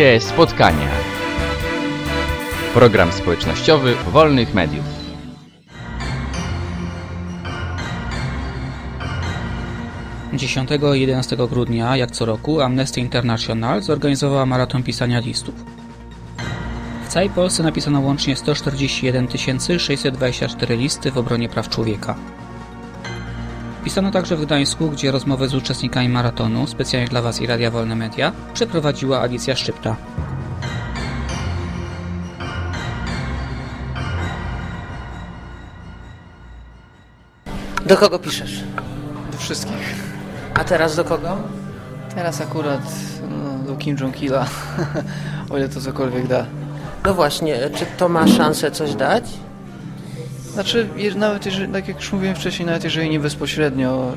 Bliskie spotkania. Program społecznościowy wolnych mediów. Dziesiątego i 11 grudnia, jak co roku, Amnesty International zorganizowała maraton pisania listów. W całej Polsce napisano łącznie 141 624 listy w obronie praw człowieka. Pisano także w Gdańsku, gdzie rozmowy z uczestnikami maratonu, specjalnie dla Was i Radia Wolne Media, przeprowadziła Alicja Szczypta. Do kogo piszesz? Do wszystkich. A teraz do kogo? Teraz akurat no, do Kim Jong-ila, o ile to cokolwiek da. No właśnie, czy to ma szansę coś dać? Znaczy, nawet jeżeli, tak jak już mówiłem wcześniej, nawet jeżeli nie bezpośrednio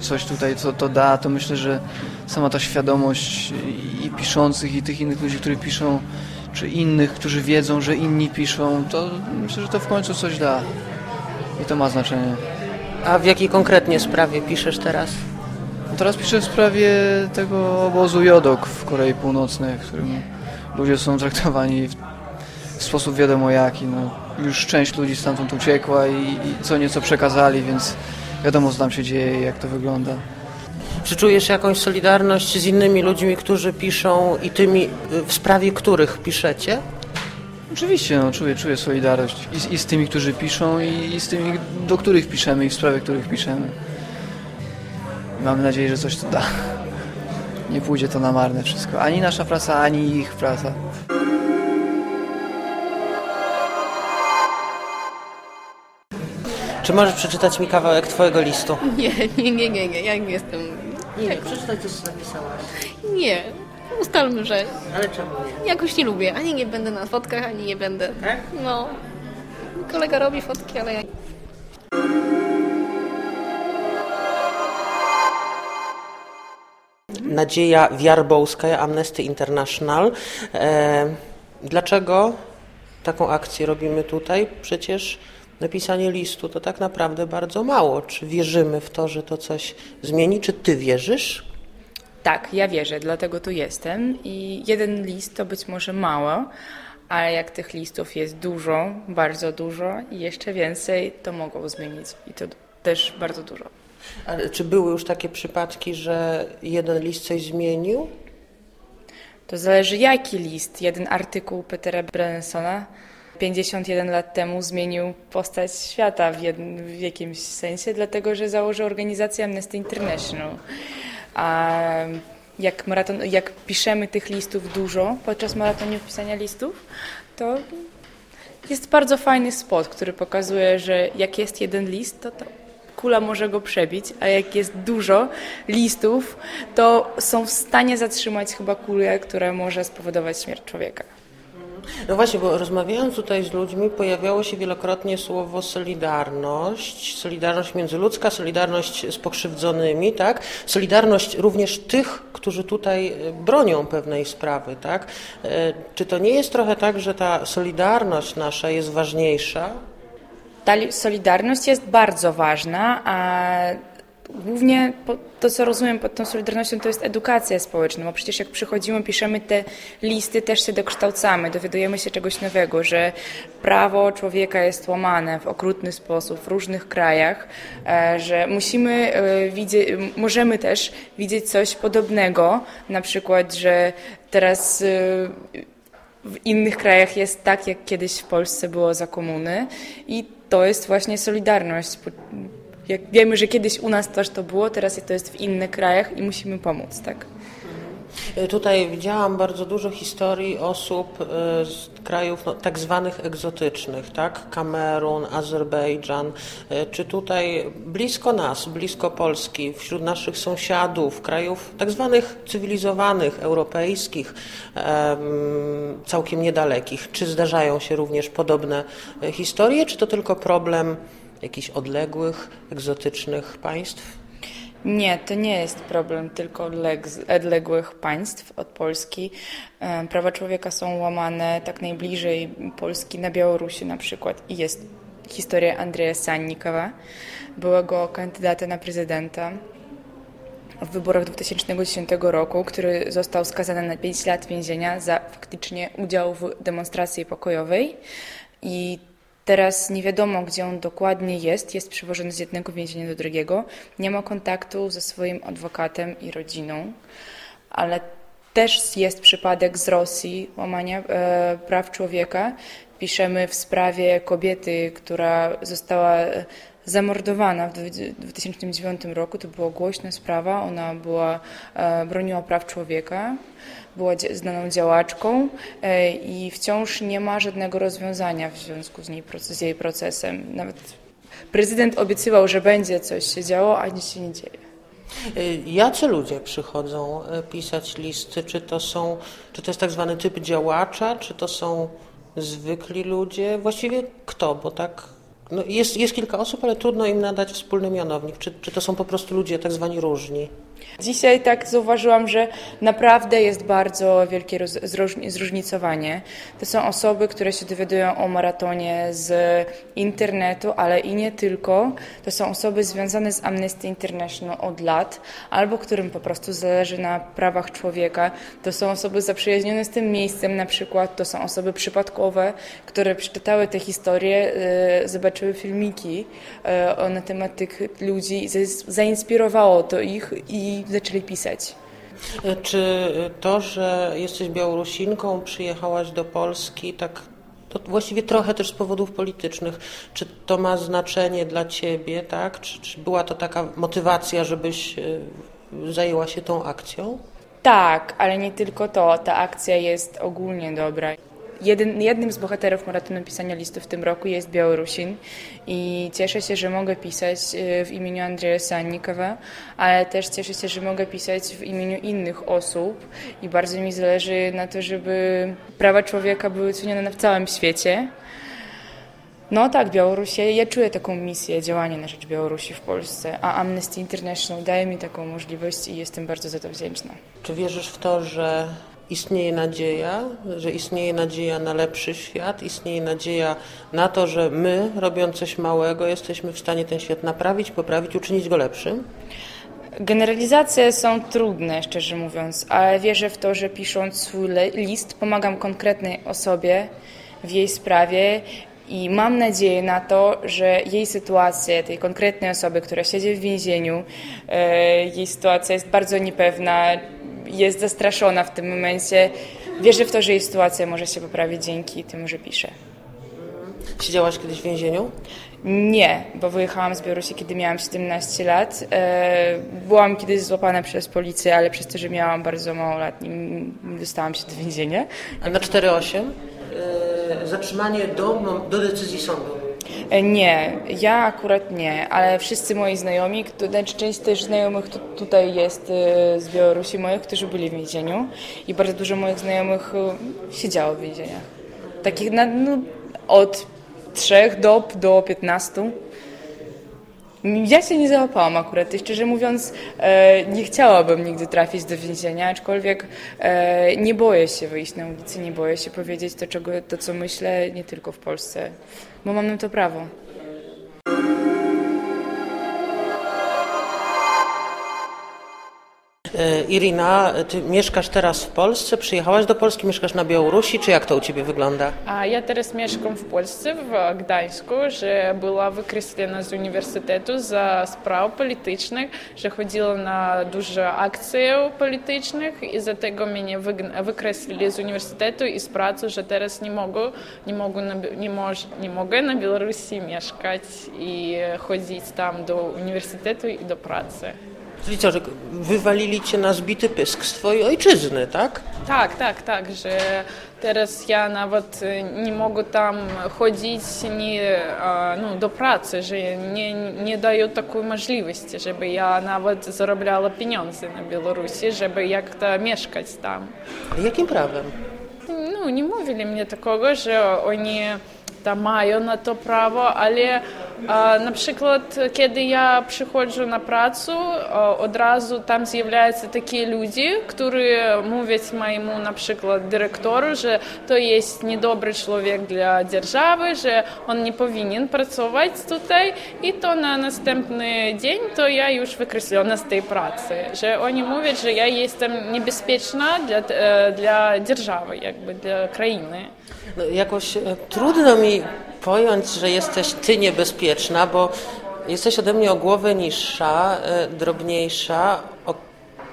coś tutaj co to da, to myślę, że sama ta świadomość i piszących, i tych innych ludzi, którzy piszą, czy innych, którzy wiedzą, że inni piszą, to myślę, że to w końcu coś da. I to ma znaczenie. A w jakiej konkretnie sprawie piszesz teraz? No teraz piszę w sprawie tego obozu Jodok w Korei Północnej, w którym ludzie są traktowani w, w sposób wiadomo jaki. No, już część ludzi stamtąd uciekła i, i co nieco przekazali, więc wiadomo co tam się dzieje i jak to wygląda. Czy czujesz jakąś solidarność z innymi ludźmi, którzy piszą i tymi, w sprawie których piszecie? Oczywiście no, czuję, czuję solidarność i z, i z tymi, którzy piszą i, i z tymi, do których piszemy i w sprawie których piszemy. Mamy nadzieję, że coś to da. Nie pójdzie to na marne wszystko. Ani nasza praca, ani ich praca. Czy możesz przeczytać mi kawałek twojego listu? Nie, nie, nie, nie, nie, ja nie jestem. Nie, przeczytaj to, co napisałaś. Nie, ustalmy, że Ale czemu nie? jakoś nie lubię. Ani nie będę na fotkach, ani nie będę. Tak? No. Kolega robi fotki, ale ja. Nadzieja Wiarbowska, Amnesty International. E, dlaczego taką akcję robimy tutaj? Przecież napisanie listu to tak naprawdę bardzo mało. Czy wierzymy w to, że to coś zmieni? Czy ty wierzysz? Tak, ja wierzę, dlatego tu jestem i jeden list to być może mało, ale jak tych listów jest dużo, bardzo dużo i jeszcze więcej, to mogą zmienić i to też bardzo dużo. Ale czy były już takie przypadki, że jeden list coś zmienił? To zależy jaki list. Jeden artykuł Petera Brensona 51 lat temu zmienił postać świata w, jednym, w jakimś sensie, dlatego że założył organizację Amnesty International. A jak, maraton, jak piszemy tych listów dużo podczas maratonu pisania listów, to jest bardzo fajny spot, który pokazuje, że jak jest jeden list, to, to kula może go przebić, a jak jest dużo listów, to są w stanie zatrzymać chyba kulę, która może spowodować śmierć człowieka. No właśnie, bo rozmawiając tutaj z ludźmi, pojawiało się wielokrotnie słowo solidarność, solidarność międzyludzka, solidarność z pokrzywdzonymi, tak? Solidarność również tych, którzy tutaj e, bronią pewnej sprawy, tak? E, Czy to nie jest trochę tak, że ta solidarność nasza jest ważniejsza? Ta li- solidarność jest bardzo ważna, a głównie to, co rozumiem pod tą solidarnością, to jest edukacja społeczna, bo przecież jak przychodzimy, piszemy te listy, też się dokształcamy, dowiadujemy się czegoś nowego, że prawo człowieka jest łamane w okrutny sposób w różnych krajach, e, że musimy e, możemy też widzieć coś podobnego, na przykład, że teraz e, w innych krajach jest tak, jak kiedyś w Polsce było za komuny i to jest właśnie solidarność. Jak wiemy, że kiedyś u nas też to było, teraz to jest w innych krajach i musimy pomóc, tak? E, Tutaj widziałam bardzo dużo historii osób e, z krajów no, tak zwanych egzotycznych, tak? Kamerun, Azerbejdżan. E, Czy tutaj blisko nas, blisko Polski, wśród naszych sąsiadów, krajów tak zwanych cywilizowanych, europejskich, em, całkiem niedalekich, czy zdarzają się również podobne historie, czy to tylko problem jakichś odległych, egzotycznych państw? Nie, to nie jest problem tylko odleg- odległych państw od Polski. Prawa człowieka są łamane tak najbliżej Polski, na Białorusi na przykład. I jest historia Andrzeja Sannikowa, byłego kandydata na prezydenta, w wyborach 2010 roku, który został skazany na 5 lat więzienia za faktycznie udział w demonstracji pokojowej. I Teraz nie wiadomo, gdzie on dokładnie jest. Jest przewożony z jednego więzienia do drugiego. Nie ma kontaktu ze swoim adwokatem i rodziną, ale też jest przypadek z Rosji łamania e, praw człowieka. Piszemy w sprawie kobiety, która została zamordowana w 2009 roku. To była głośna sprawa. Ona była, e, broniła praw człowieka, była znaną działaczką e, i wciąż nie ma żadnego rozwiązania w związku z, niej, z jej procesem. Nawet prezydent obiecywał, że będzie coś się działo, a nic się nie dzieje. E, jacy ludzie przychodzą pisać listy? Czy to są, czy to jest tak zwany typ działacza, czy to są zwykli ludzie? Właściwie kto? Bo tak no jest, jest kilka osób, ale trudno im nadać wspólny mianownik. Czy, czy to są po prostu ludzie tak zwani różni? Dzisiaj tak zauważyłam, że naprawdę jest bardzo wielkie zróżnicowanie. To są osoby, które się dowiadują o maratonie z internetu, ale i nie tylko. To są osoby związane z Amnesty International od lat, albo którym po prostu zależy na prawach człowieka. To są osoby zaprzyjaźnione z tym miejscem, na przykład to są osoby przypadkowe, które przeczytały te historie, e, zobaczyły filmiki e, na temat tych ludzi i zainspirowało to ich i zaczęli pisać. Czy to, że jesteś Białorusinką, przyjechałaś do Polski, tak to właściwie trochę też z powodów politycznych, czy to ma znaczenie dla ciebie, tak? Czy, czy była to taka motywacja, żebyś e, zajęła się tą akcją? Tak, ale nie tylko to. Ta akcja jest ogólnie dobra. Jeden, jednym z bohaterów maratonu pisania listów w tym roku jest Białorusin i cieszę się, że mogę pisać e, w imieniu Andrzeja Sannikowa, ale też cieszę się, że mogę pisać w imieniu innych osób i bardzo mi zależy na to, żeby prawa człowieka były cenione w całym świecie. No tak, Białoruś, ja czuję taką misję działania na rzecz Białorusi w Polsce, a Amnesty International daje mi taką możliwość i jestem bardzo za to wdzięczna. Czy wierzysz w to, że istnieje nadzieja, że istnieje nadzieja na lepszy świat, istnieje nadzieja na to, że my, robiąc coś małego, jesteśmy w stanie ten świat naprawić, poprawić, uczynić go lepszym? Generalizacje są trudne, szczerze mówiąc, ale wierzę w to, że pisząc swój list pomagam konkretnej osobie w jej sprawie i mam nadzieję na to, że jej sytuacja, tej konkretnej osoby, która siedzi w więzieniu, e, jej sytuacja jest bardzo niepewna, jest zastraszona w tym momencie. Wierzę w to, że jej sytuacja może się poprawić dzięki temu, że pisze. Siedziałaś kiedyś w więzieniu? Nie, bo wyjechałam z Białorusi, kiedy miałam 17 lat. E, byłam kiedyś złapana przez policję, ale przez to, że miałam bardzo mało lat, nie dostałam się do więzienia. A na 4-8? E, zatrzymanie do, do decyzji sądu. E, nie, ja akurat nie, ale wszyscy moi znajomi, znaczy część też znajomych tutaj jest e, z Białorusi moich, którzy byli w więzieniu i bardzo dużo moich znajomych e, siedziało w więzieniach. Takich na, no, od 3 do, do 15. Ja się nie załapałam akurat i szczerze mówiąc nie chciałabym nigdy trafić do więzienia, aczkolwiek nie boję się wyjść na ulicę, nie boję się powiedzieć to, czego, to co myślę, nie tylko w Polsce bo mam na to prawo. Irina, ty mieszkasz teraz w Polsce, przyjechałaś do Polski, mieszkasz na Białorusi, czy jak to u ciebie wygląda? A ja teraz mieszkam w Polsce, w Gdańsku, że była wykreślona z uniwersytetu za spraw politycznych, że chodziła na duże akcje politycznych i dlatego mnie wykreślili z uniwersytetu i z pracy, że teraz nie mogę, nie mogę, na, nie, moż, nie mogę na Białorusi mieszkać i chodzić tam do uniwersytetu i do pracy. Czyli co, że wywalili cię na zbity pysk z twojej ojczyzny, tak? Tak, tak, tak, że teraz ja nawet nie mogę tam chodzić nie, no, do pracy, że nie, nie dają takiej możliwości, żeby ja nawet zarabiała pieniądze na Białorusi, żeby jak to mieszkać tam. Jakim prawem? No, nie mówili mnie takiego, że oni tam mają na to prawo, ale Наприклад, коли я приходжу на працю, одразу там з'являються такі люди, які мовлять моєму, наприклад, директору, що то є недобрий чоловік для держави, що він не повинен працювати тут. І то на наступний день то я вже викреслена з тієї праці. Що вони мовлять, що я є там небезпечна для, е, для держави, якби для країни. Ну, якось е, трудно мені pojąć, że jesteś ty niebezpieczna, bo jesteś ode mnie o głowę niższa, e, drobniejsza,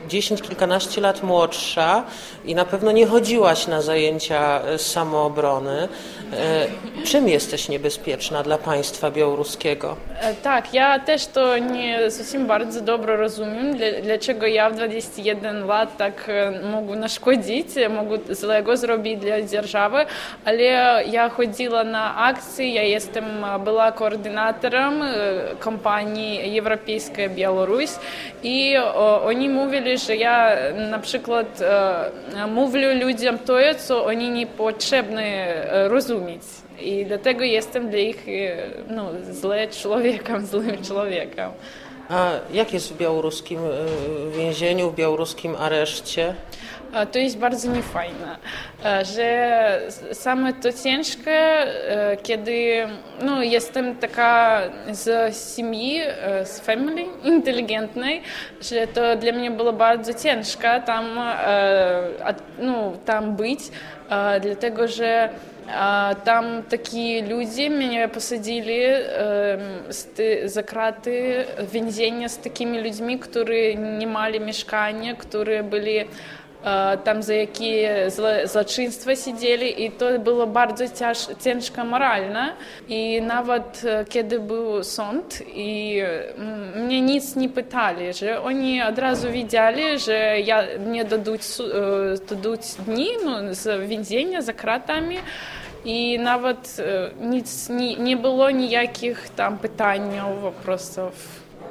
10, kilkanaście lat młodsza i na pewno nie chodziłaś na zajęcia e, z samoobrony. E, Czym jesteś niebezpieczna dla państwa białoruskiego? E, Tak, ja też to nie совсем bardzo dobrze rozumiem, dla- dlaczego ja w 21 lat tak e, mogę naszkodzić, mogę złego zrobić dla держawy, ale ja chodziła na akcje, ja jestem, była koordynatorem e, kampanii Europejska Białoruś i o, oni mówili, że ja na przykład mówię ludziom to, co oni nie potrzebne rozumieć. I dlatego jestem dla nich e, no, złym człowiekiem, złym człowiekiem. A jak jest w białoruskim więzieniu, w białoruskim areszcie? to jest bardzo niefajne, że same to ciężkie, e, kiedy no, jestem taka z семьи, с e, family inteligentnej, że to dla mnie było bardzo ciężko tam, e, no, tam być, dlatego że там такие люди меня посадили э, за краты в вензене с такими людьми, которые не мали мешкания, которые были Э, там за якія злачынства сидзелі і то было bardzo цяж цяжка маральна і нават э, кеды быў сонд і мне nic не пыталі же они адразу відзялі же я мне дадуць э, дадуць дні ну, з вядзення за кратамі і нават nic не, не было ніякіх там пытанняў вопросов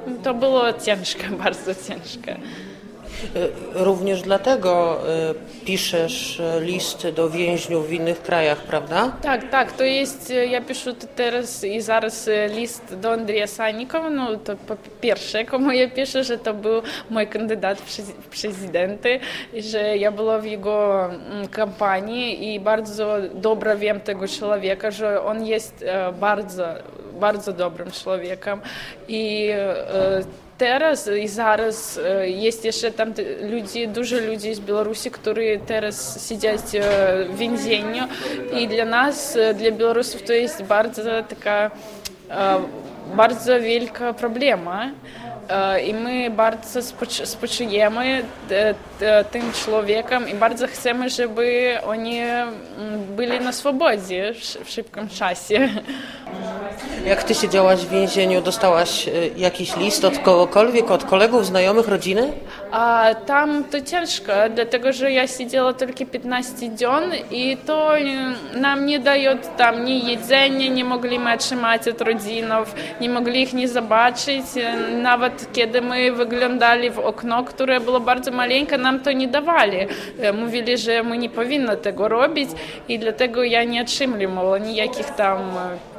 ну, то было цяжка bardzo цяжка. Mm -hmm. Y, również dlatego y, piszesz listy do więźniów w innych krajach, prawda? Tak, tak. To jest, y, ja piszę teraz i zaraz list do Andrzeja Sanikowa. No to po pierwsze, komu ja piszę, że to był mój kandydat w prezydenty, że ja była w jego mm, kampanii i bardzo dobrze wiem tego człowieka, że on jest e, bardzo bardzo dobrym człowiekiem i e, teraz і зараз э, есть яшчэ там людзі дуже людзі з беларусі которые teraz сядзяць вінзенню і для нас э, для беларусаў то есть бардза такая э, бардзо велька праблема і мы бардза спачуемы тым чалавекам і бардза хцемы жабы они былі на свабодзе в шыбкам часе. а Jak ty siedziałaś w więzieniu, dostałaś e, jakiś list od kogokolwiek, od kolegów, znajomych, rodziny? A tam to ciężko, dlatego że ja siedziała tylko 15 dni i to e, nam nie daje tam ni jedzenia, nie mogliśmy otrzymać od rodzinów, nie mogli ich nie zobaczyć. E, nawet kiedy my wyglądali w okno, które było bardzo maleńkie, nam to nie dawali. Mówili, że my nie powinno tego robić i dlatego ja nie otrzymywałam nijakich tam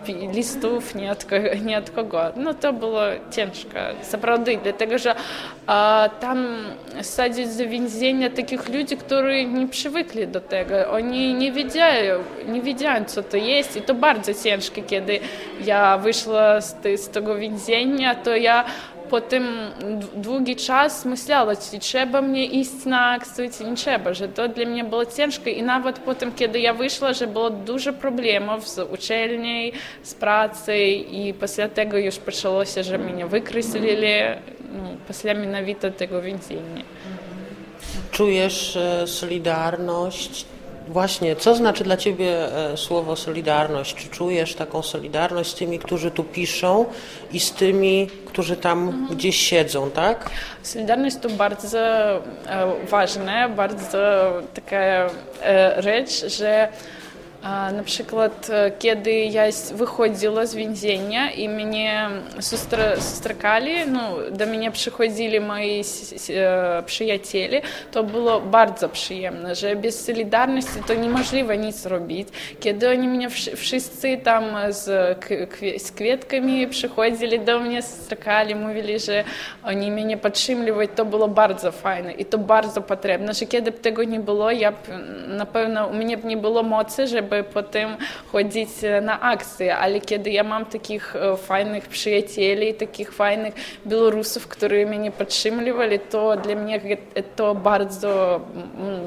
лістов ні ад ні ад кого. Ну то было цяжка сапраўды для того же а, там садзяць за вінзення таких людзей которые не привыкли до тега они не видя не видят что то есть и то бардзо цяжка кеды. Я вышла з ты з того вінзення то я а ja Potem d- długi czas myślała, czy trzeba mnie iść na akcję, czy nie trzeba, że to dla mnie było ciężko i nawet potem, kiedy ja wyszła, że było dużo problemów z uczelnią, z pracą i после tego już zaczęło się, że mnie wykreślili, no, после mianowito tego więzienia. Czujesz e, solidarność? Właśnie, co znaczy dla ciebie e, słowo solidarność? Czy czujesz taką solidarność z tymi, którzy tu piszą i z tymi, którzy tam gdzieś siedzą, tak? Solidarność to bardzo e, ważne, bardzo taka e, rzecz, że Напрыклад, кеды я выходзіла з віндзення і мяне сустра сустракалі, ну, да мяне прыходзілі мои прыяцелі, то было бардза прыемна, же без салідарнасці то немажліва ніц рабіць. Кеды они мяне всцы там з, з кветкамі прыходзілі да мне сустракалі, мовілі, же они мяне падтрымліваць, то было бардза файна і то бардза патрэбна. Же кеды б таго не было, я б напэўна, у мяне б не было моцы, же mocy, żeby potem chodzić na akcje, ale kiedy ja mam takich e, fajnych przyjacieli, takich fajnych Białorusów, którzy mnie podtrzymywali, to dla mnie to bardzo,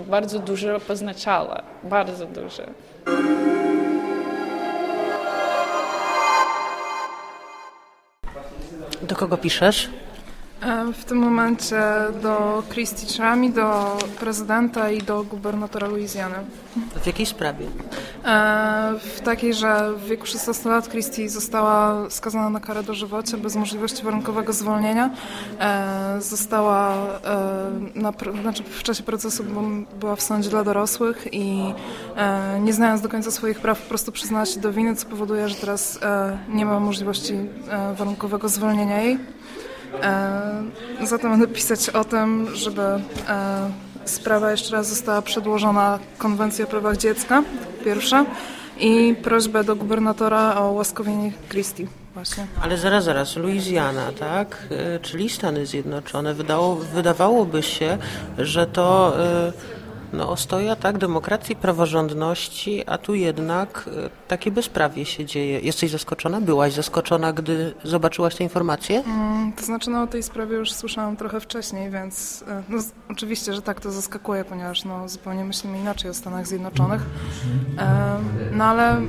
bardzo dużo poznaczało, bardzo dużo. Do kogo piszesz? E, W tym momencie do Christy Chami, do prezydenta i do gubernatora Luizjany. W jakiej sprawie? E, W takiej, że w wieku 16 lat Christy została skazana na karę dożywocia bez możliwości warunkowego zwolnienia. E, Została na, znaczy w czasie procesu była w sądzie dla dorosłych i nie znając do końca swoich praw po prostu przyznała się do winy, co powoduje, że teraz nie ma możliwości warunkowego zwolnienia jej. E, Zatem będę pisać o tym, żeby e, sprawa jeszcze raz została przedłożona Konwencji o prawach dziecka, pierwsza, i prośbę do gubernatora o łaskowienie Christie właśnie. Ale zaraz, zaraz, Luizjana, tak? Y, Czyli Stany Zjednoczone. Wydało, wydawałoby się, że to no, ostoja tak, demokracji, praworządności, a tu jednak y, takie bezprawie się dzieje. Jesteś zaskoczona? Byłaś zaskoczona, gdy zobaczyłaś te informacje? Mm, To znaczy, no o tej sprawie już słyszałam trochę wcześniej, więc e, no, oczywiście, że tak to zaskakuje, ponieważ no, zupełnie myślimy inaczej o Stanach Zjednoczonych. E, no ale mm,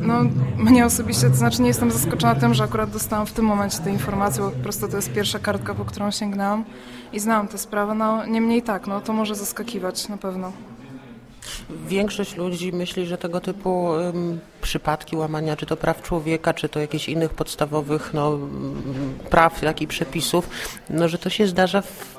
no, mnie osobiście, to znaczy nie jestem zaskoczona tym, że akurat dostałam w tym momencie te informacje, bo po prostu to jest pierwsza kartka, po którą sięgnęłam i znałam tę sprawę. No niemniej tak, no to może zaskakiwać na pewno. Większość ludzi myśli, że tego typu ym, przypadki łamania, czy to praw człowieka, czy to jakichś innych podstawowych no, praw, tak i przepisów, no, że to się zdarza w,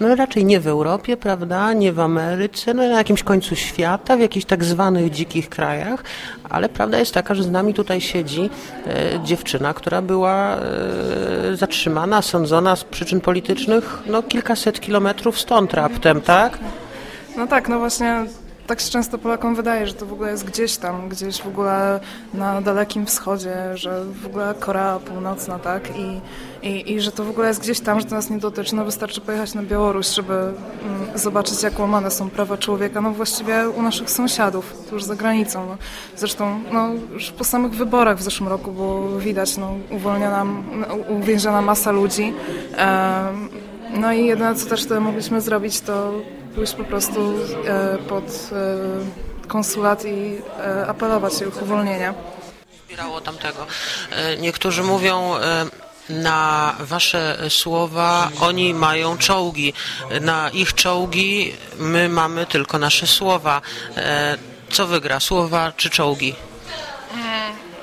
no, raczej nie w Europie, prawda, nie w Ameryce, no, na jakimś końcu świata, w jakichś tak zwanych dzikich krajach, ale prawda jest taka, że z nami tutaj siedzi e, dziewczyna, która była e, zatrzymana, sądzona z przyczyn politycznych, no, kilkaset kilometrów stąd raptem, tak? No tak, no właśnie tak się często Polakom wydaje, że to w ogóle jest gdzieś tam, gdzieś w ogóle na Dalekim Wschodzie, że w ogóle Korea Północna, tak? I, i, i że to w ogóle jest gdzieś tam, że to nas nie dotyczy. No wystarczy pojechać na Białoruś, żeby mm, zobaczyć, jak łamane są prawa człowieka. No właściwie u naszych sąsiadów, tuż za granicą. No. Zresztą no, już po samych wyborach w zeszłym roku było widać, no, uwolniona, uwięziona masa ludzi. No i jedyne, co też wtedy mogliśmy zrobić, to pójść po prostu e, pod e, konsulat i e, apelować o ich uwolnienie. wspierało tamtego. Niektórzy mówią na wasze słowa, oni mają czołgi. Na ich czołgi my mamy tylko nasze słowa. Co wygra, słowa czy czołgi?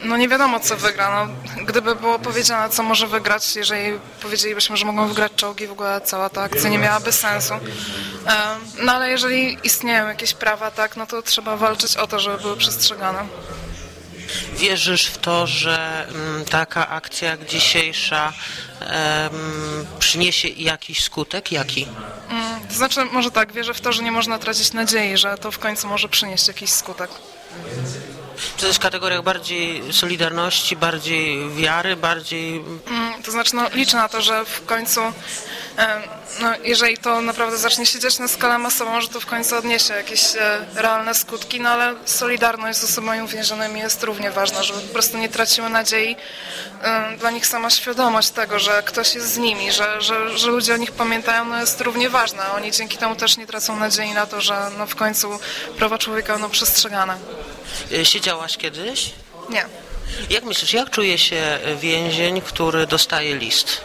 No nie wiadomo, co wygra. No, gdyby było powiedziane, co może wygrać, jeżeli powiedzielibyśmy, że mogą wygrać czołgi, w ogóle cała ta akcja nie miałaby sensu. No ale jeżeli istnieją jakieś prawa, tak, no to trzeba walczyć o to, żeby były przestrzegane. Wierzysz w to, że mm, taka akcja jak dzisiejsza em, przyniesie jakiś skutek? Jaki? Mm, To znaczy, może tak, wierzę w to, że nie można tracić nadziei, że to w końcu może przynieść jakiś skutek. Czy to jest kategoria bardziej solidarności, bardziej wiary, bardziej Mm, To znaczy, no, liczę na to, że w końcu, no, jeżeli to naprawdę zacznie się dziać na skalę masową, że to w końcu odniesie jakieś e, realne skutki, no ale solidarność z osobami uwięzionymi jest równie ważna, żeby po prostu nie traciły nadziei. Dla nich sama świadomość tego, że ktoś jest z nimi, że, że, że ludzie o nich pamiętają, no jest równie ważna. Oni dzięki temu też nie tracą nadziei na to, że no, w końcu prawa człowieka będą przestrzegane. E, siedziałaś kiedyś? Nie. Jak myślisz, jak czuje się więzień, który dostaje list?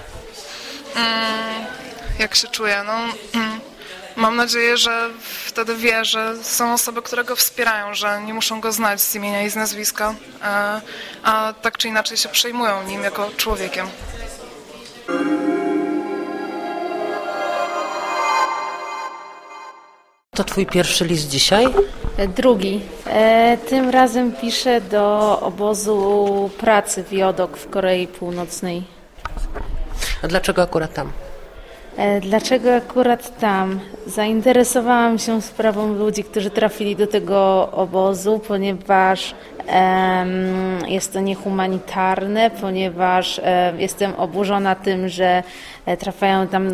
jak się czuje. No, mm, mam nadzieję, że wtedy wie, że są osoby, które go wspierają, że nie muszą go znać z imienia i z nazwiska, e, a tak czy inaczej się przejmują nim jako człowiekiem. To twój pierwszy list dzisiaj? Drugi. E, tym razem piszę do obozu pracy w Jodok w Korei Północnej. A dlaczego akurat tam? E, Dlaczego akurat tam? Zainteresowałam się sprawą ludzi, którzy trafili do tego obozu, ponieważ em, jest to niehumanitarne, ponieważ e, jestem oburzona tym, że e, trafiają tam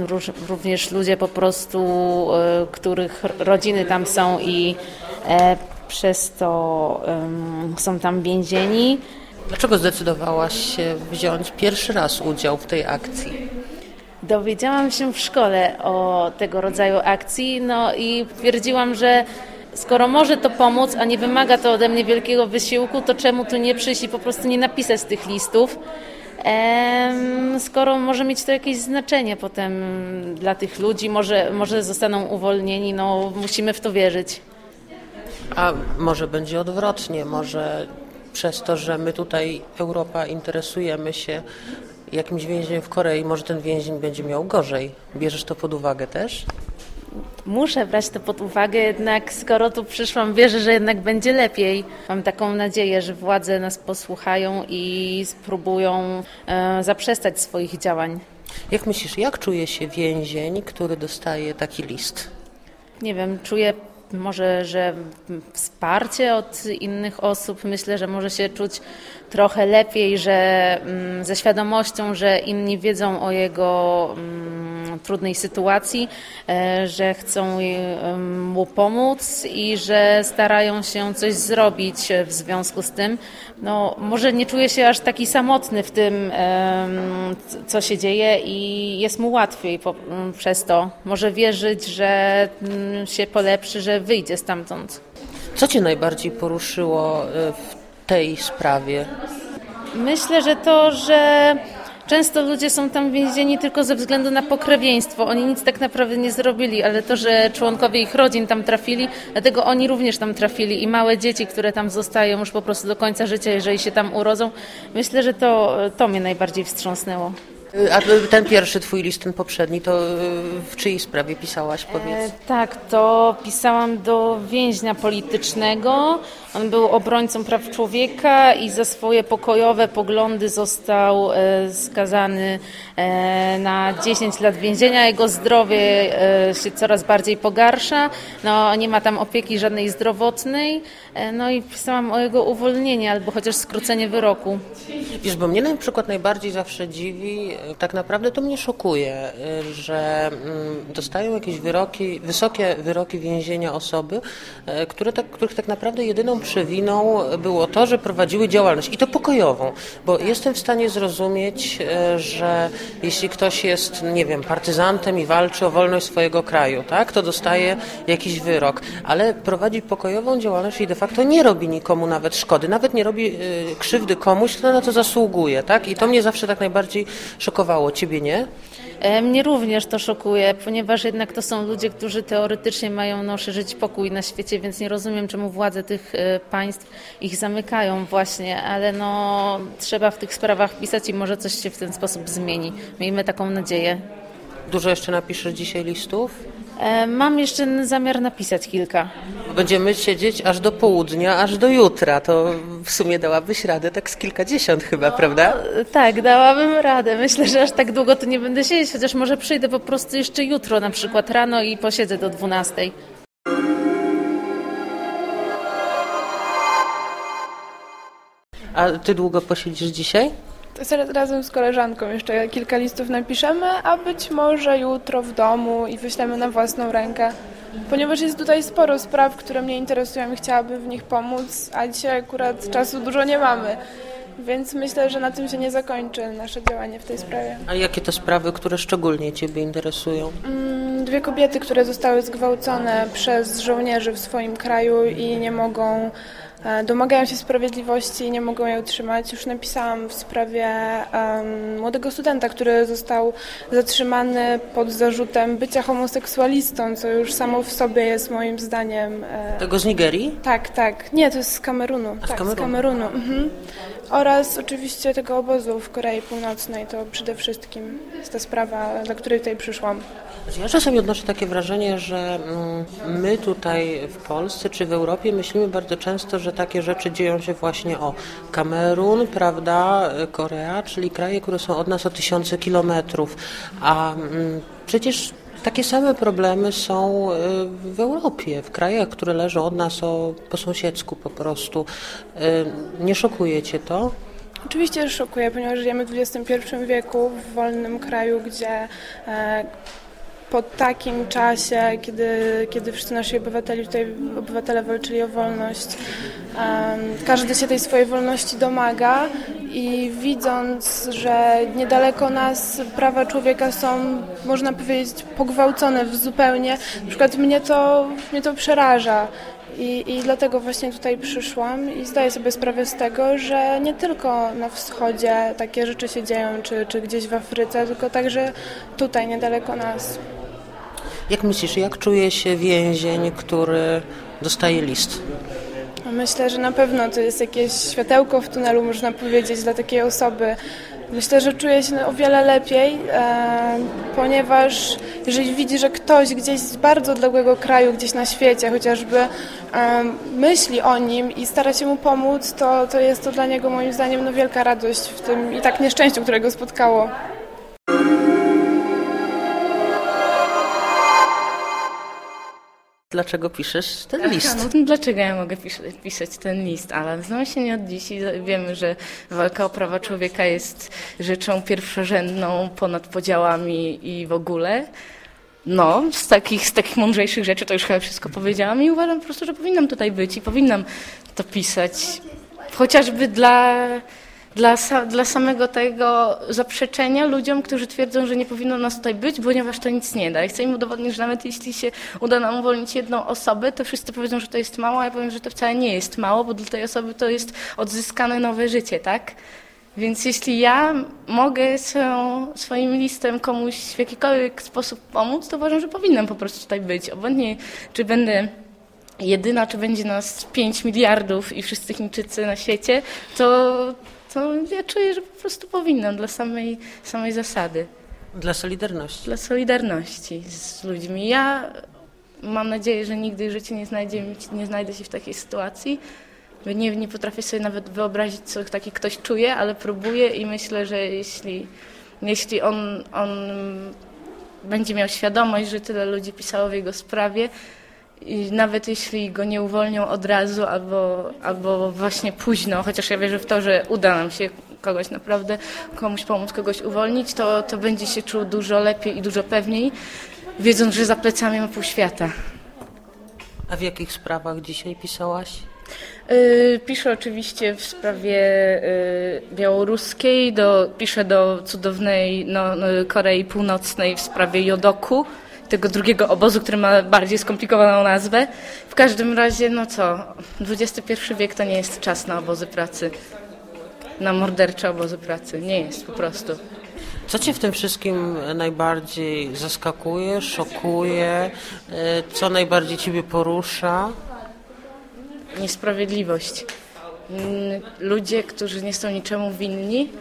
również ludzie po prostu, e, których rodziny tam są i e, przez to są tam więzieni. Dlaczego zdecydowałaś się wziąć pierwszy raz udział w tej akcji? Dowiedziałam się w szkole o tego rodzaju akcji, no i twierdziłam, że skoro może to pomóc, a nie wymaga to ode mnie wielkiego wysiłku, to czemu tu nie przyjść i po prostu nie napisać tych listów? Skoro może mieć to jakieś znaczenie potem dla tych ludzi, może, może zostaną uwolnieni, no musimy w to wierzyć. A może będzie odwrotnie, może przez to, że my tutaj, Europa, interesujemy się jakimś więźniem w Korei, może ten więzień będzie miał gorzej. Bierzesz to pod uwagę też? Muszę brać to pod uwagę, jednak skoro tu przyszłam, wierzę, że jednak będzie lepiej. Mam taką nadzieję, że władze nas posłuchają i spróbują e, zaprzestać swoich działań. Jak myślisz, jak czuje się więzień, który dostaje taki list? Nie wiem, czuję może, że wsparcie od innych osób. Myślę, że może się czuć trochę lepiej, że mm, ze świadomością, że inni wiedzą o jego mm, trudnej sytuacji, e, że chcą e, mu pomóc i że starają się coś zrobić w związku z tym. No, może nie czuje się aż taki samotny w tym, em, co się dzieje i jest mu łatwiej przez to. Może wierzyć, że mm, się polepszy, że wyjdzie stamtąd. Co Cię najbardziej poruszyło w tej sprawie? Myślę, że to, że często ludzie są tam więzieni tylko ze względu na pokrewieństwo. Oni nic tak naprawdę nie zrobili, ale to, że członkowie ich rodzin tam trafili, dlatego oni również tam trafili i małe dzieci, które tam zostają już po prostu do końca życia, jeżeli się tam urodzą. Myślę, że to, to mnie najbardziej wstrząsnęło. A ten pierwszy twój list, ten poprzedni, to y, w czyjej sprawie pisałaś, powiedz? E, tak, to pisałam do więźnia politycznego. On był obrońcą praw człowieka i za swoje pokojowe poglądy został e, skazany e, na 10 lat więzienia. Jego zdrowie e, się coraz bardziej pogarsza. No, nie ma tam opieki żadnej zdrowotnej. No i pisałam o jego uwolnienie albo chociaż skrócenie wyroku. Wiesz, bo mnie na przykład najbardziej zawsze dziwi, tak naprawdę to mnie szokuje, że mm, dostają jakieś wyroki, wysokie wyroki więzienia osoby, które tak, których tak naprawdę jedyną przewiną było to, że prowadziły działalność i to pokojową, bo jestem w stanie zrozumieć, e, że jeśli ktoś jest, nie wiem, partyzantem i walczy o wolność swojego kraju, tak, to dostaje jakiś wyrok, ale prowadzi pokojową działalność i de facto nie robi nikomu nawet szkody, nawet nie robi e, krzywdy komuś, kto na to zasługuje, tak? I to mnie zawsze tak najbardziej szokowało. Ciebie nie? E, Mnie również to szokuje, ponieważ jednak to są ludzie, którzy teoretycznie mają no, szerzyć pokój na świecie, więc nie rozumiem, czemu władze tych e, państw ich zamykają właśnie, ale no, trzeba w tych sprawach pisać i może coś się w ten sposób zmieni. Miejmy taką nadzieję. Dużo jeszcze napiszesz dzisiaj listów? E, Mam jeszcze zamiar napisać kilka. Będziemy siedzieć aż do południa, aż do jutra. To w sumie dałabyś radę tak z kilkadziesiąt chyba, prawda? E, Tak, dałabym radę. Myślę, że aż tak długo to nie będę siedzieć, chociaż może przyjdę po prostu jeszcze jutro, na przykład rano i posiedzę do 12. A ty długo posiedzisz dzisiaj? Razem z koleżanką jeszcze kilka listów napiszemy, a być może jutro w domu i wyślemy na własną rękę. Ponieważ jest tutaj sporo spraw, które mnie interesują i chciałabym w nich pomóc, a dzisiaj akurat czasu dużo nie mamy. Więc myślę, że na tym się nie zakończy nasze działanie w tej sprawie. A jakie to sprawy, które szczególnie ciebie interesują? Mm, Dwie kobiety, które zostały zgwałcone przez żołnierzy w swoim kraju i nie mogą, domagają się sprawiedliwości i nie mogą jej utrzymać. Już napisałam w sprawie młodego studenta, który został zatrzymany pod zarzutem bycia homoseksualistą, co już samo w sobie jest moim zdaniem. e, Tego z Nigerii? tak, tak. Nie, to jest z Kamerunu. A z tak, Kamerunu. z Kamerunu. Mhm. Oraz oczywiście tego obozu w Korei Północnej, to przede wszystkim jest ta sprawa, dla której tutaj przyszłam. Ja czasami odnoszę takie wrażenie, że mm, my tutaj w Polsce czy w Europie myślimy bardzo często, że takie rzeczy dzieją się właśnie o Kamerun, prawda, Korea, czyli kraje, które są od nas o tysiące kilometrów, a mm, przecież takie same problemy są y, w Europie, w krajach, które leżą od nas o, po sąsiedzku po prostu. Y, Nie szokuje Cię to? Oczywiście szokuje, ponieważ żyjemy w XXI wieku, w wolnym kraju, gdzie e, po takim czasie, kiedy, kiedy wszyscy nasi obywateli, tutaj obywatele walczyli o wolność, każdy się tej swojej wolności domaga i widząc, że niedaleko nas prawa człowieka są, można powiedzieć, pogwałcone w zupełnie, na przykład mnie to, mnie to przeraża. I, I dlatego właśnie tutaj przyszłam i zdaję sobie sprawę z tego, że nie tylko na wschodzie takie rzeczy się dzieją, czy, czy gdzieś w Afryce, tylko także tutaj, niedaleko nas. Jak myślisz, jak czuje się więzień, który dostaje list? Myślę, że na pewno to jest jakieś światełko w tunelu, można powiedzieć, dla takiej osoby. Myślę, że czuje się o wiele lepiej, e, ponieważ jeżeli widzi, że ktoś gdzieś z bardzo odległego kraju, gdzieś na świecie chociażby e, myśli o nim i stara się mu pomóc, to, to jest to dla niego moim zdaniem no, wielka radość w tym i tak nieszczęściu, które go spotkało. Dlaczego piszesz ten list? No, dlaczego ja mogę pis pisać ten list, Alan? Znamy się nie od dziś i wiemy, że walka o prawa człowieka jest rzeczą pierwszorzędną ponad podziałami i w ogóle. No, z takich, z takich mądrzejszych rzeczy to już chyba wszystko powiedziałam i uważam po prostu, że powinnam tutaj być i powinnam to pisać. Chociażby dla, dla, dla samego tego zaprzeczenia ludziom, którzy twierdzą, że nie powinno nas tutaj być, ponieważ to nic nie da. I chcę im udowodnić, że nawet jeśli się uda nam uwolnić jedną osobę, to wszyscy powiedzą, że to jest mało, a ja powiem, że to wcale nie jest mało, bo dla tej osoby to jest odzyskane nowe życie, tak? Więc jeśli ja mogę swoim listem komuś w jakikolwiek sposób pomóc, to uważam, że powinnam po prostu tutaj być. Obojętnie, czy będę jedyna, czy będzie nas 5 miliardów i wszyscy Chińczycy na świecie, to, to ja czuję, że po prostu powinnam dla samej, samej zasady. Dla Solidarności. Dla solidarności z ludźmi. Ja mam nadzieję, że nigdy w życiu nie, znajdzie, nie znajdę się w takiej sytuacji. Nie, nie potrafię sobie nawet wyobrazić, co taki ktoś czuje, ale próbuję i myślę, że jeśli, jeśli on, on będzie miał świadomość, że tyle ludzi pisało w jego sprawie, i nawet jeśli go nie uwolnią od razu albo, albo właśnie późno, chociaż ja wierzę w to, że uda nam się kogoś naprawdę, komuś pomóc, kogoś uwolnić, to, to będzie się czuł dużo lepiej i dużo pewniej, wiedząc, że za plecami ma pół świata. A w jakich sprawach dzisiaj pisałaś? Yy, piszę oczywiście w sprawie yy, białoruskiej, do, piszę do cudownej no, no, Korei Północnej w sprawie Jodoku, tego drugiego obozu, który ma bardziej skomplikowaną nazwę. W każdym razie, no co, XXI wiek to nie jest czas na obozy pracy, na mordercze obozy pracy. Nie jest po prostu. Co Cię w tym wszystkim najbardziej zaskakuje, szokuje? E, Co najbardziej Ciebie porusza? Niesprawiedliwość. Mm, Ludzie, którzy nie są niczemu winni,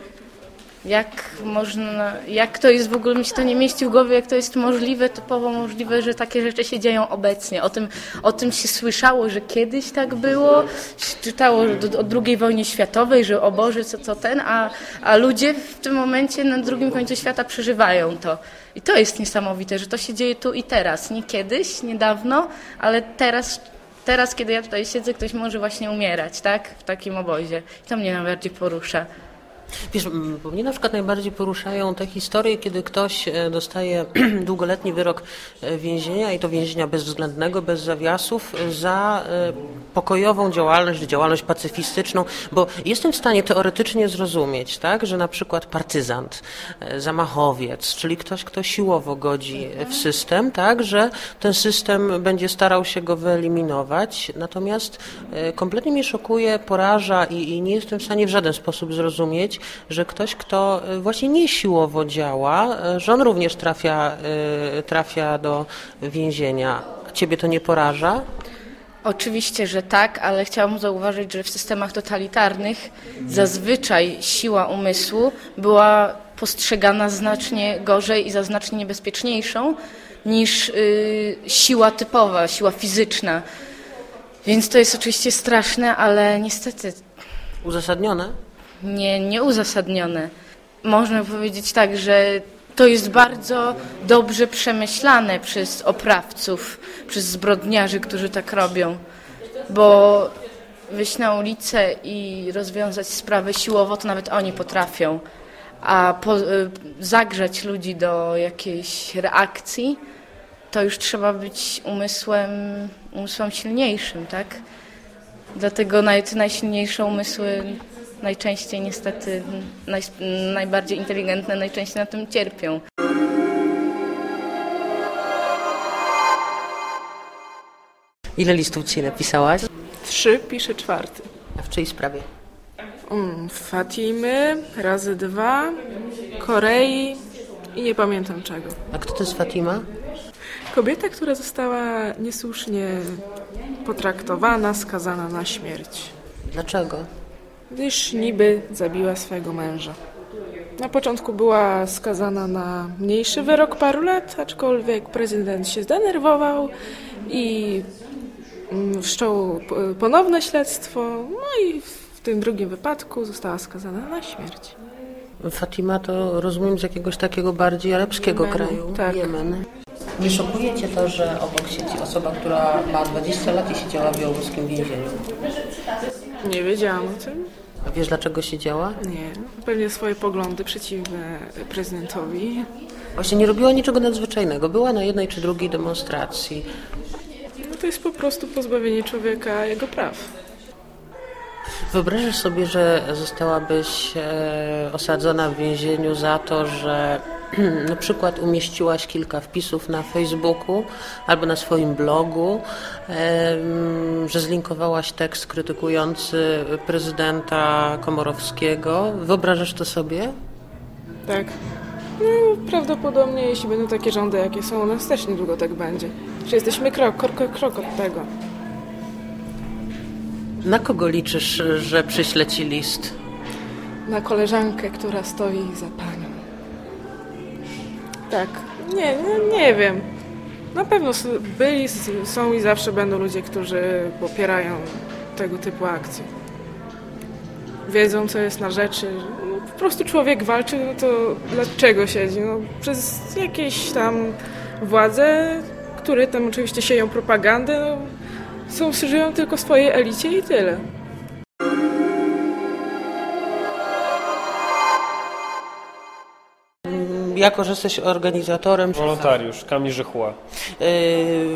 jak można, jak to jest w ogóle, mi się to nie mieści w głowie, jak to jest możliwe, typowo możliwe, że takie rzeczy się dzieją obecnie. O tym, o tym się słyszało, że kiedyś tak było, czytało o II wojnie światowej, że o Boże, co to ten, a, a ludzie w tym momencie na drugim końcu świata przeżywają to. I to jest niesamowite, że to się dzieje tu i teraz. Nie kiedyś, niedawno, ale teraz, teraz kiedy ja tutaj siedzę, ktoś może właśnie umierać, tak? W takim obozie. I to mnie najbardziej porusza. Wiesz, mnie na przykład najbardziej poruszają te historie, kiedy ktoś e, dostaje długoletni wyrok e, więzienia i to więzienia bezwzględnego, bez zawiasów, za e, pokojową działalność, działalność pacyfistyczną, bo jestem w stanie teoretycznie zrozumieć, tak, że na przykład partyzant, e, zamachowiec, czyli ktoś, kto siłowo godzi w system, tak, że ten system będzie starał się go wyeliminować, natomiast e, kompletnie mnie szokuje, poraża i, i nie jestem w stanie w żaden sposób zrozumieć, że ktoś, kto e, właśnie nie siłowo działa, że on również trafia, trafia do więzienia. Ciebie to nie poraża? Oczywiście, że tak, ale chciałam zauważyć, że w systemach totalitarnych zazwyczaj siła umysłu była postrzegana znacznie gorzej i za znacznie niebezpieczniejszą niż y, siła typowa, siła fizyczna. Więc to jest oczywiście straszne, ale niestety Uzasadnione? nie, nieuzasadnione. Można powiedzieć tak, że to jest bardzo dobrze przemyślane przez oprawców, przez zbrodniarzy, którzy tak robią. Bo wyjść na ulicę i rozwiązać sprawę siłowo, to nawet oni potrafią. A po, y, zagrzać ludzi do jakiejś reakcji, to już trzeba być umysłem, umysłem silniejszym, tak? Dlatego te najsilniejsze umysły najczęściej niestety, naj, najbardziej inteligentne najczęściej na tym cierpią. Ile listów ci napisałaś? Trzy, piszę czwarty. A w czyjej sprawie? Mm, Fatimy, razy dwa, Korei i nie pamiętam czego. A kto to jest Fatima? Kobieta, która została niesłusznie potraktowana, skazana na śmierć. Dlaczego? Gdyż niby zabiła swojego męża. Na początku była skazana na mniejszy wyrok paru lat, aczkolwiek prezydent się zdenerwował i mm, wszczął ponowne śledztwo. No i w tym drugim wypadku została skazana na śmierć. Fatima to rozumiem z jakiegoś takiego bardziej arabskiego Jemenu, kraju. tak. Jemen. Nie szokuje Cię to, że obok siedzi osoba, która ma 20 lat i siedziała w białoruskim więzieniu? Nie wiedziałam o tym. A wiesz dlaczego siedziała? Nie. Pewnie swoje poglądy przeciwne prezydentowi. Właśnie nie robiła niczego nadzwyczajnego. Była na jednej czy drugiej demonstracji. No to jest po prostu pozbawienie człowieka jego praw. Wyobrażasz sobie, że zostałabyś e, osadzona w więzieniu za to, że na przykład umieściłaś kilka wpisów na Facebooku albo na swoim blogu, że zlinkowałaś tekst krytykujący prezydenta Komorowskiego. Wyobrażasz to sobie? Tak. No, prawdopodobnie, jeśli będą takie rządy, jakie są u nas, też niedługo tak będzie. Że jesteśmy krok, krok, krok od tego. Na kogo liczysz, że przyśle ci list? Na koleżankę, która stoi za panią. Tak. Nie, nie, nie wiem. Na pewno byli, są i zawsze będą ludzie, którzy popierają tego typu akcje. Wiedzą, co jest na rzeczy. No, po prostu człowiek walczy, no to dlaczego siedzi? No, przez jakieś tam władze, które tam oczywiście sieją propagandę, no, są, żyją tylko swojej elicie i tyle. Jako, że jesteś organizatorem Wolontariusz, Kamil Rzechła. Yy,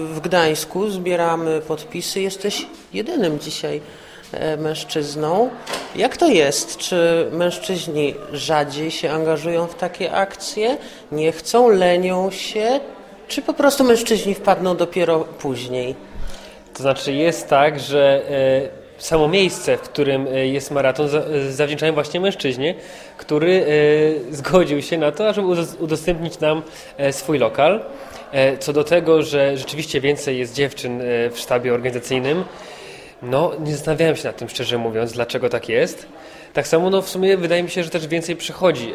w Gdańsku zbieramy podpisy. Jesteś jedynym dzisiaj e, mężczyzną. Jak to jest? Czy mężczyźni rzadziej się angażują w takie akcje? Nie chcą, lenią się? Czy po prostu mężczyźni wpadną dopiero później? To znaczy jest tak, że e, samo miejsce, w którym e, jest maraton, za, e, zawdzięczają właśnie mężczyźnie, który e, zgodził się na to, żeby udos- udostępnić nam e, swój lokal. E, co do tego, że rzeczywiście więcej jest dziewczyn w sztabie organizacyjnym, no nie zastanawiałem się nad tym, szczerze mówiąc, dlaczego tak jest. Tak samo, no w sumie wydaje mi się, że też więcej przychodzi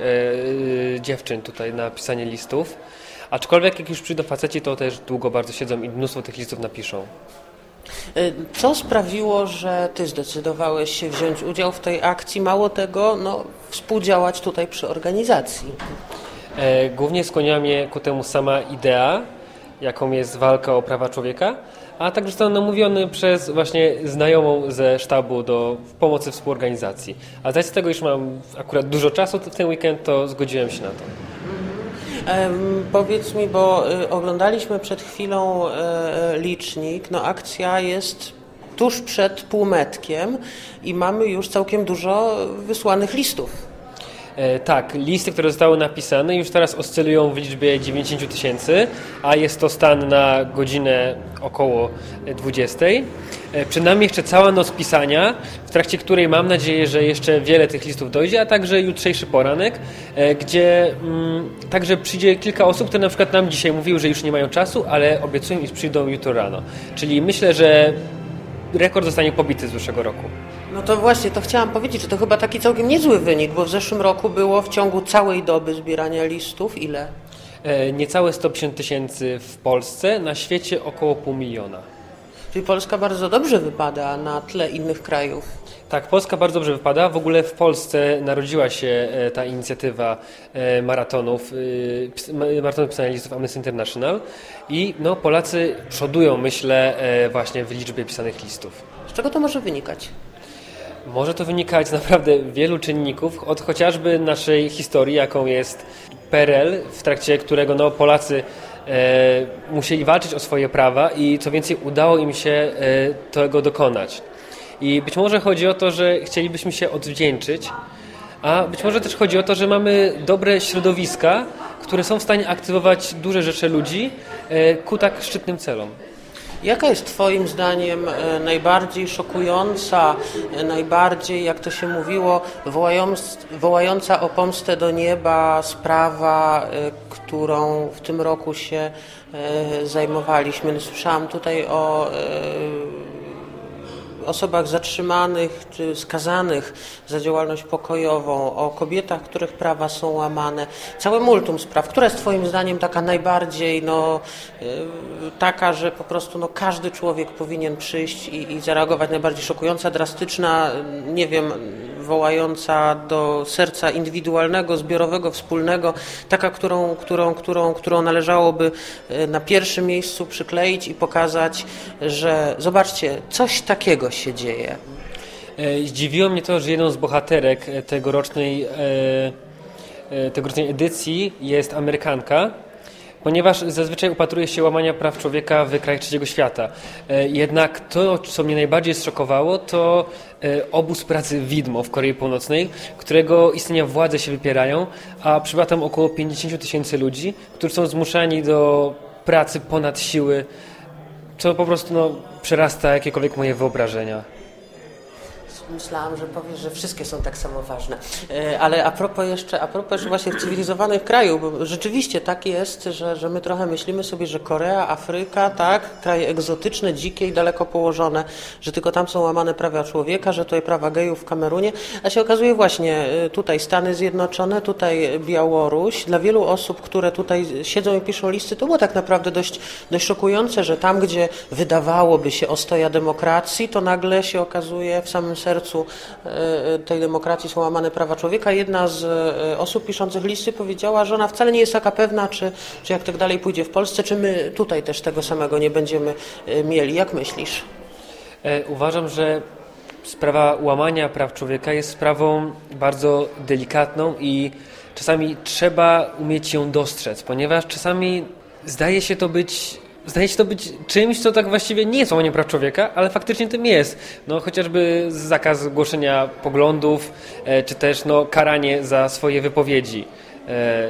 dziewczyn tutaj na pisanie listów. Aczkolwiek jak już przyjdą faceci, to też długo bardzo siedzą i mnóstwo tych listów napiszą. E, Co sprawiło, że ty zdecydowałeś się wziąć udział w tej akcji? Mało tego, no, współdziałać tutaj przy organizacji. E, Głównie skłoniła mnie ku temu sama idea, jaką jest walka o prawa człowieka, a także zostałem namówiony przez właśnie znajomą ze sztabu do pomocy współorganizacji. A z tego, iż mam akurat dużo czasu w ten weekend, to zgodziłem się na to. Powiedz mi, bo y, oglądaliśmy przed chwilą e, licznik. No, akcja jest tuż przed półmetkiem i mamy już całkiem dużo wysłanych listów. E, tak, listy, które zostały napisane już teraz oscylują w liczbie 90 tysięcy, a jest to stan na godzinę około 20. E, Przed nami jeszcze cała noc pisania, w trakcie której mam nadzieję, że jeszcze wiele tych listów dojdzie, a także jutrzejszy poranek, e, gdzie mm, także przyjdzie kilka osób, które na przykład nam dzisiaj mówiły, że już nie mają czasu, ale obiecują, iż przyjdą jutro rano. Czyli myślę, że rekord zostanie pobity z zeszłego roku. No to właśnie, to chciałam powiedzieć, że to chyba taki całkiem niezły wynik, bo w zeszłym roku było w ciągu całej doby zbierania listów ile? E, niecałe 150 tysięcy w Polsce, na świecie około pół miliona. Czyli Polska bardzo dobrze wypada na tle innych krajów. Tak, Polska bardzo dobrze wypada. W ogóle w Polsce narodziła się e, ta inicjatywa e, maratonów, e, maratonu pisania listów Amnesty International i no, Polacy przodują, myślę, właśnie w liczbie pisanych listów. Z czego to może wynikać? Może to wynikać z naprawdę wielu czynników, od chociażby naszej historii, jaką jest PRL, w trakcie którego no, Polacy e, musieli walczyć o swoje prawa i co więcej udało im się e, tego dokonać. I być może chodzi o to, że chcielibyśmy się odwdzięczyć, a być może też chodzi o to, że mamy dobre środowiska, które są w stanie aktywować duże rzeczy ludzi e, ku tak szczytnym celom. Jaka jest Twoim zdaniem e, najbardziej szokująca, e, najbardziej, jak to się mówiło, wołająca o pomstę do nieba sprawa, którą w tym roku się zajmowaliśmy? Słyszałam tutaj o osobach zatrzymanych czy skazanych za działalność pokojową, o kobietach, których prawa są łamane. Całe multum spraw. Która jest Twoim zdaniem taka najbardziej no, y, taka, że po prostu no, każdy człowiek powinien przyjść i, i zareagować najbardziej szokująca, drastyczna, nie wiem, wołająca do serca indywidualnego, zbiorowego, wspólnego, taka, którą, którą, którą, którą należałoby y, na pierwszym miejscu przykleić i pokazać, że zobaczcie, coś takiego się dzieje. E, zdziwiło mnie to, że jedną z bohaterek tegorocznej, e, e, tegorocznej edycji jest Amerykanka, ponieważ zazwyczaj upatruje się łamania praw człowieka w krajach trzeciego świata. Jednak to, co mnie najbardziej zszokowało, to obóz pracy widmo w Korei Północnej, którego istnienia władze się wypierają, a przybywa tam około 50 tysięcy ludzi, którzy są zmuszani do pracy ponad siły, co po prostu no, przerasta jakiekolwiek moje wyobrażenia. Myślałam, że powiesz, że wszystkie są tak samo ważne. E, ale a propos jeszcze, a propos właśnie cywilizowanych kraju, bo rzeczywiście tak jest, że, że my trochę myślimy sobie, że Korea, Afryka, tak, kraje egzotyczne, dzikie i daleko położone, że tylko tam są łamane prawa człowieka, że tutaj prawa gejów w Kamerunie, a się okazuje właśnie e, tutaj Stany Zjednoczone, tutaj Białoruś. Dla wielu osób, które tutaj siedzą i piszą listy, to było tak naprawdę dość, dość szokujące, że tam, gdzie wydawałoby się ostoja demokracji, to nagle się okazuje w samym sercu sercu e, tej demokracji są łamane prawa człowieka. Jedna z e, osób piszących listy powiedziała, że ona wcale nie jest taka pewna, czy, czy jak tak dalej pójdzie w Polsce, czy my tutaj też tego samego nie będziemy e, mieli. Jak myślisz? Uważam, że sprawa łamania praw człowieka jest sprawą bardzo delikatną i czasami trzeba umieć ją dostrzec, ponieważ czasami zdaje się to być zdaje się to być czymś, co tak właściwie nie jest łamaniem praw człowieka, ale faktycznie tym jest. No, chociażby zakaz głoszenia poglądów, e, czy też no, karanie za swoje wypowiedzi. E,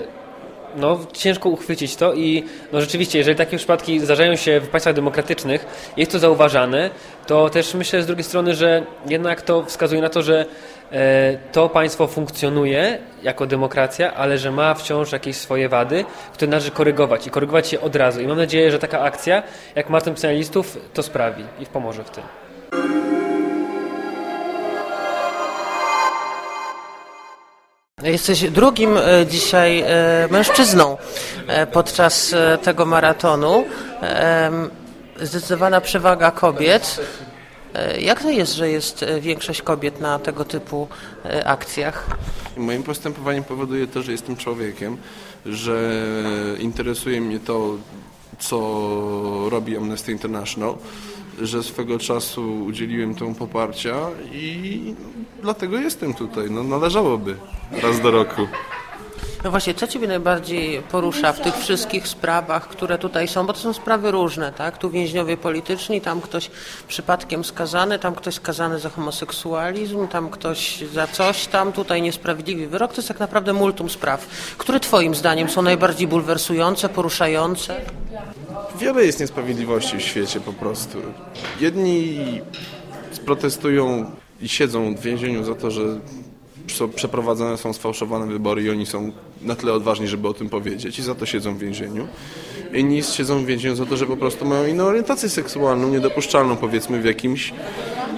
no, ciężko uchwycić to i no, rzeczywiście, jeżeli takie przypadki zdarzają się w państwach demokratycznych, jest to zauważane, to też myślę z drugiej strony, że jednak to wskazuje na to, że to państwo funkcjonuje jako demokracja, ale że ma wciąż jakieś swoje wady, które należy korygować i korygować je od razu. I mam nadzieję, że taka akcja, jak Martin Pisanialistów, to sprawi i pomoże w tym. Jesteś drugim e, dzisiaj e, mężczyzną e, podczas tego maratonu. Zdecydowana przewaga kobiet. Jak to jest, że jest większość kobiet na tego typu akcjach? Moim postępowaniem powoduje to, że jestem człowiekiem, że interesuje mnie to, co robi Amnesty International że swego czasu udzieliłem temu poparcia i dlatego jestem tutaj. No, należałoby raz do roku. No właśnie, co Ciebie najbardziej porusza w tych wszystkich sprawach, które tutaj są? Bo to są sprawy różne, tak? Tu więźniowie polityczni, tam ktoś przypadkiem skazany, tam ktoś skazany za homoseksualizm, tam ktoś za coś tam, tutaj niesprawiedliwy wyrok. To jest tak naprawdę multum spraw. Które Twoim zdaniem są najbardziej bulwersujące, poruszające? Wiele jest niesprawiedliwości w świecie po prostu. Jedni protestują i siedzą w więzieniu za to, że są- przeprowadzane są sfałszowane wybory i oni są na tyle odważni, żeby o tym powiedzieć i za to siedzą w więzieniu. Inni siedzą w więzieniu za to, że po prostu mają inną orientację seksualną, niedopuszczalną powiedzmy w jakimś,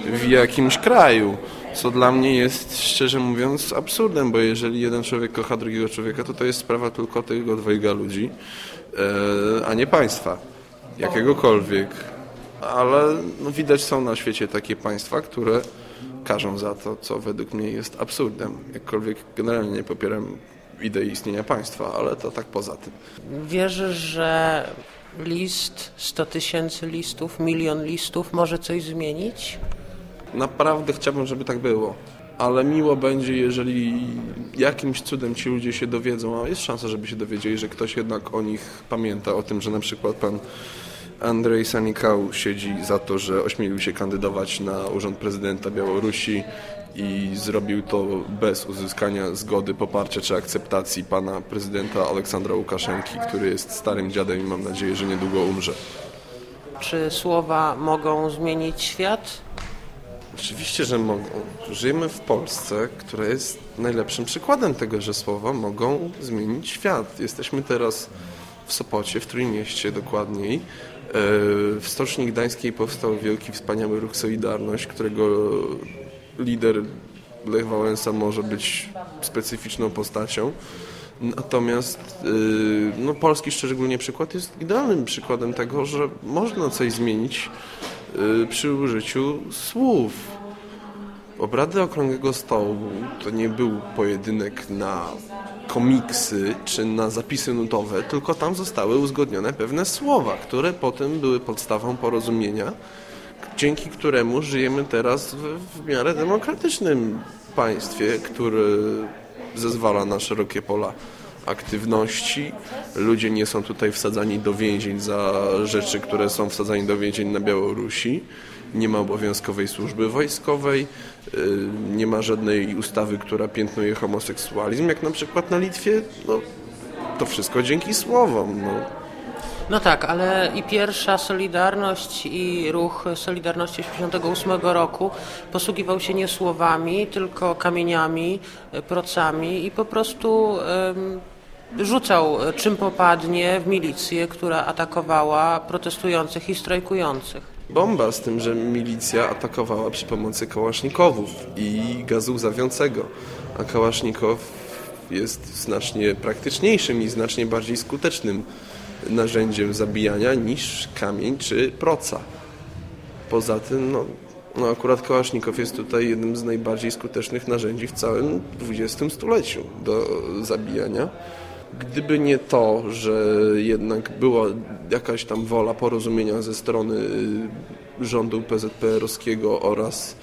w jakimś kraju. Co dla mnie jest, szczerze mówiąc, absurdem, bo jeżeli jeden człowiek kocha drugiego człowieka, to to jest sprawa tylko tego dwojga ludzi, e, a nie państwa. Jakiegokolwiek. Ale no, widać są na świecie takie państwa, które karzą za to, co według mnie jest absurdem. Jakkolwiek generalnie nie popieram idei istnienia państwa, ale to tak poza tym. Wierzysz, że list, 100 tysięcy listów, milion listów może coś zmienić? Naprawdę chciałbym, żeby tak było. Ale miło będzie, jeżeli jakimś cudem ci ludzie się dowiedzą, a jest szansa, żeby się dowiedzieli, że ktoś jednak o nich pamięta, o tym, że na przykład pan Andrzej Sanikał siedzi za to, że ośmielił się kandydować na urząd prezydenta Białorusi i zrobił to bez uzyskania zgody, poparcia czy akceptacji pana prezydenta Aleksandra Łukaszenki, który jest starym dziadem i mam nadzieję, że niedługo umrze. Czy słowa mogą zmienić świat? Oczywiście, że mogą. Żyjemy w Polsce, która jest najlepszym przykładem tego, że słowa mogą zmienić świat. Jesteśmy teraz w Sopocie, w Trójmieście dokładniej. E, W Stoczni Gdańskiej powstał wielki, wspaniały ruch Solidarność, którego lider Lech Wałęsa może być specyficzną postacią. Natomiast y, no, polski szczególnie przykład jest idealnym przykładem tego, że można coś zmienić y, przy użyciu słów. Obrady Okrągłego Stołu to nie był pojedynek na komiksy czy na zapisy nutowe, tylko tam zostały uzgodnione pewne słowa, które potem były podstawą porozumienia, dzięki któremu żyjemy teraz w, w miarę demokratycznym państwie, które zezwala na szerokie pola aktywności. Ludzie nie są tutaj wsadzani do więzień za rzeczy, które są wsadzani do więzień na Białorusi. Nie ma obowiązkowej służby wojskowej, yy, nie ma żadnej ustawy, która piętnuje homoseksualizm, jak na przykład na Litwie. No, to wszystko dzięki słowom. No. No tak, ale i pierwsza Solidarność i ruch Solidarności 1988 roku posługiwał się nie słowami, tylko kamieniami, procami i po prostu rzucał e, czym popadnie w milicję, która atakowała protestujących i strajkujących. Bomba z tym, że milicja atakowała przy pomocy kałasznikowów i gazu łzawiącego, a kałasznikow jest znacznie praktyczniejszym i znacznie bardziej skutecznym narzędziem zabijania niż kamień czy proca. Poza tym, no, no akurat kałasznikow jest tutaj jednym z najbardziej skutecznych narzędzi w całym XX stuleciu do zabijania. Gdyby nie to, że jednak była jakaś tam wola porozumienia ze strony y, rządu PZPR-owskiego oraz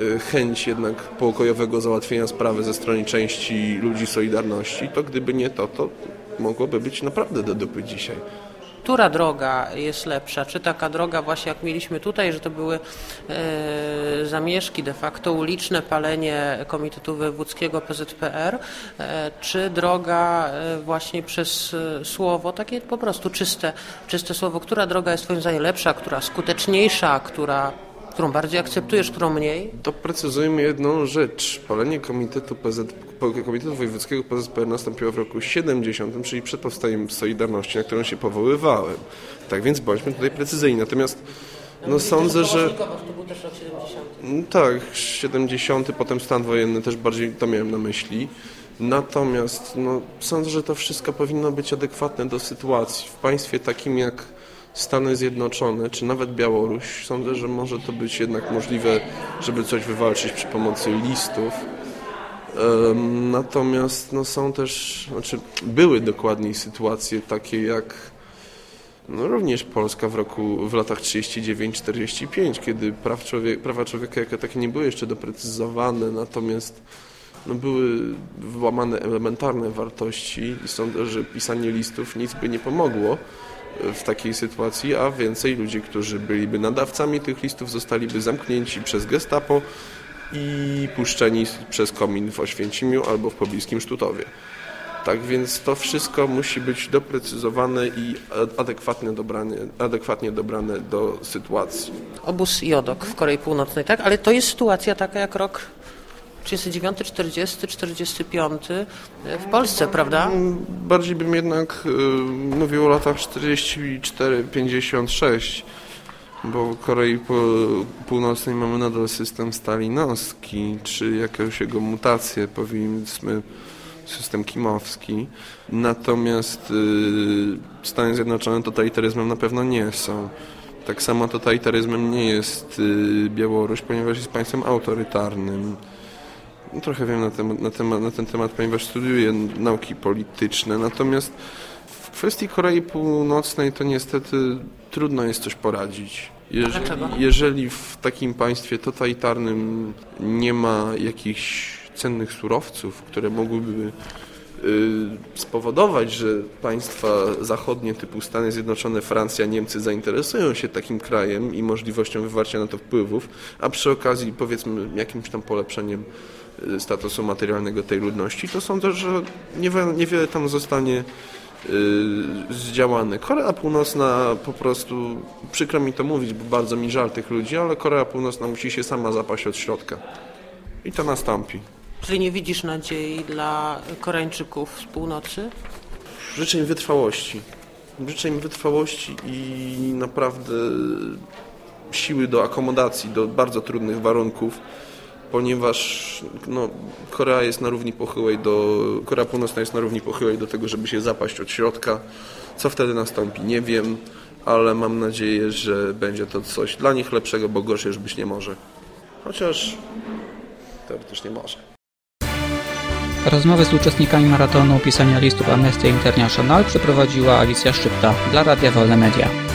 y, chęć jednak pokojowego załatwienia sprawy ze strony części ludzi Solidarności, to gdyby nie to, to mogłoby być naprawdę do dupy dzisiaj. Która droga jest lepsza? Czy taka droga właśnie jak mieliśmy tutaj, że to były e, zamieszki de facto uliczne, palenie Komitetu Wojewódzkiego PZPR, e, czy droga e, właśnie przez słowo, takie po prostu czyste, czyste słowo. Która droga jest Twoim zdaniem lepsza, która skuteczniejsza, która, którą bardziej akceptujesz, którą mniej? Doprecyzujmy jedną rzecz. Palenie Komitetu, PZ, Komitetu Wojewódzkiego PZPR nastąpiło w roku 70, czyli przed powstaniem Solidarności, na którą się powoływałem. Tak więc bądźmy tutaj precyzyjni. Natomiast no sądzę, że... To był też rok 70. Mm, Tak, 70, potem stan wojenny też bardziej to miałem na myśli. Natomiast no, sądzę, że to wszystko powinno być adekwatne do sytuacji. W państwie takim jak Stany Zjednoczone, czy nawet Białoruś, sądzę, że może to być jednak możliwe, żeby coś wywalczyć przy pomocy listów. Natomiast no, są też, znaczy były dokładniej sytuacje takie jak no, również Polska w roku, w latach 39-45, kiedy praw człowiek, prawa człowieka jako takie nie były jeszcze doprecyzowane, natomiast no, były wyłamane elementarne wartości i sądzę, że pisanie listów nic by nie pomogło w takiej sytuacji, a więcej ludzi, którzy byliby nadawcami tych listów, zostaliby zamknięci przez gestapo i puszczeni przez komin w Oświęcimiu albo w pobliskim Sztutowie. Tak więc to wszystko musi być doprecyzowane i adekwatnie dobrane, adekwatnie dobrane do sytuacji. Obóz Jodok w Korei Północnej, tak? Ale to jest sytuacja taka jak rok 39, 40, 45 w Polsce, prawda? Bardziej bym jednak y, mówił o latach 44-56, bo w Korei Północnej mamy nadal system stalinowski, czy jakąś jego mutację, powiedzmy system kimowski. Natomiast y, Stany Zjednoczone totalitaryzmem na pewno nie są. Tak samo totalitaryzmem nie jest y, Białoruś, ponieważ jest państwem autorytarnym. No, trochę wiem na, temat, na, temat, na ten temat, ponieważ studiuję nauki polityczne. Natomiast w kwestii Korei Północnej to niestety trudno jest coś poradzić. Jeżeli, Dlaczego? jeżeli w takim państwie totalitarnym nie ma jakichś cennych surowców, które mogłyby y, spowodować, że państwa zachodnie typu Stany Zjednoczone, Francja, Niemcy zainteresują się takim krajem i możliwością wywarcia na to wpływów, a przy okazji powiedzmy jakimś tam polepszeniem statusu materialnego tej ludności, to sądzę, że niewiele, niewiele tam zostanie y, zdziałane. Korea Północna po prostu, przykro mi to mówić, bo bardzo mi żal tych ludzi, ale Korea Północna musi się sama zapaść od środka. I to nastąpi. Czyli nie widzisz nadziei dla Koreańczyków z północy? Życzę im wytrwałości. Życzę im wytrwałości i naprawdę siły do akomodacji, do bardzo trudnych warunków, ponieważ no, Korea jest na równi pochyłej do, Korea Północna jest na równi pochyłej do tego, żeby się zapaść od środka. Co wtedy nastąpi, nie wiem, ale mam nadzieję, że będzie to coś dla nich lepszego, bo gorsze już być nie może. Chociaż teoretycznie może. Rozmowy z uczestnikami maratonu pisania listów Amnesty International przeprowadziła Alicja Szczypta dla Radia Wolne Media.